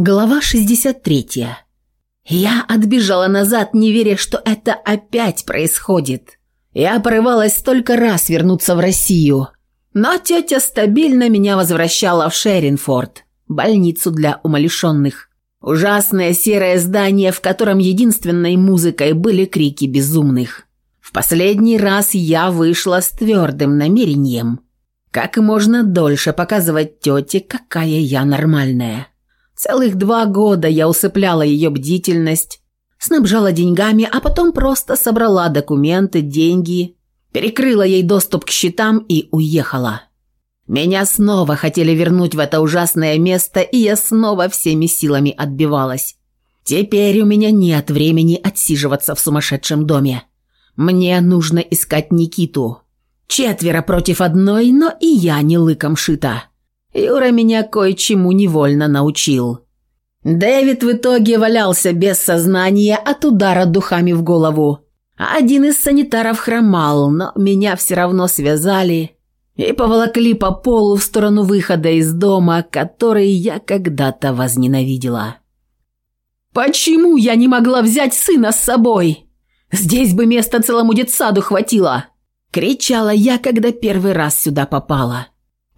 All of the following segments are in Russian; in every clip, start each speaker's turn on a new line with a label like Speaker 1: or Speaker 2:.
Speaker 1: Глава 63. Я отбежала назад, не веря, что это опять происходит. Я порывалась столько раз вернуться в Россию, но тетя стабильно меня возвращала в Шеринфорд, больницу для умалишенных. Ужасное серое здание, в котором единственной музыкой были крики безумных. В последний раз я вышла с твердым намерением. Как можно дольше показывать тете, какая я нормальная. Целых два года я усыпляла ее бдительность, снабжала деньгами, а потом просто собрала документы, деньги, перекрыла ей доступ к счетам и уехала. Меня снова хотели вернуть в это ужасное место, и я снова всеми силами отбивалась. Теперь у меня нет времени отсиживаться в сумасшедшем доме. Мне нужно искать Никиту. Четверо против одной, но и я не лыком шита. Юра меня кое-чему невольно научил. Дэвид в итоге валялся без сознания от удара духами в голову. Один из санитаров хромал, но меня все равно связали и поволокли по полу в сторону выхода из дома, который я когда-то возненавидела. «Почему я не могла взять сына с собой? Здесь бы места целому детсаду хватило!» – кричала я, когда первый раз сюда попала.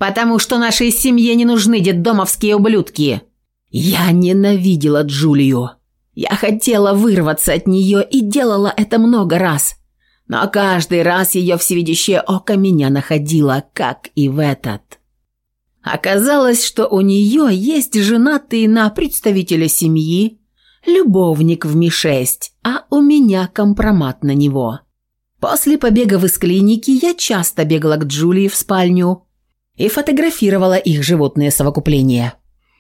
Speaker 1: «Потому что нашей семье не нужны детдомовские ублюдки!» Я ненавидела Джулию. Я хотела вырваться от нее и делала это много раз. Но каждый раз ее всевидящее око меня находило, как и в этот. Оказалось, что у нее есть женатый на представителя семьи, любовник в Ми-6, а у меня компромат на него. После побега в из клиники я часто бегала к Джулии в спальню, и фотографировала их животные совокупления.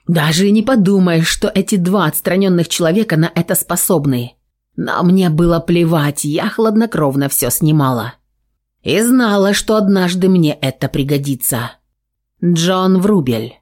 Speaker 1: Даже не подумай, что эти два отстраненных человека на это способны. Но мне было плевать, я хладнокровно все снимала. И знала, что однажды мне это пригодится. Джон Врубель.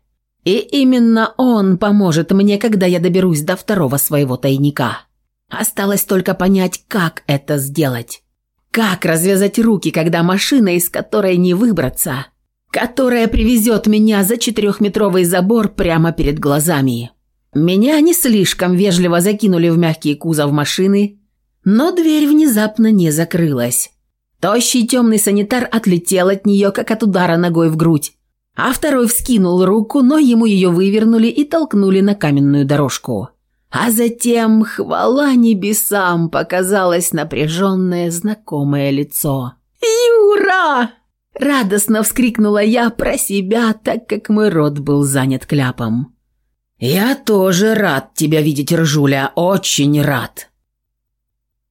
Speaker 1: И именно он поможет мне, когда я доберусь до второго своего тайника. Осталось только понять, как это сделать. Как развязать руки, когда машина, из которой не выбраться – которая привезет меня за четырехметровый забор прямо перед глазами. Меня не слишком вежливо закинули в мягкие кузов машины, но дверь внезапно не закрылась. Тощий темный санитар отлетел от нее, как от удара ногой в грудь, а второй вскинул руку, но ему ее вывернули и толкнули на каменную дорожку. А затем, хвала небесам, показалось напряженное знакомое лицо. «Юра!» Радостно вскрикнула я про себя, так как мой рот был занят кляпом. «Я тоже рад тебя видеть, Ржуля, очень рад!»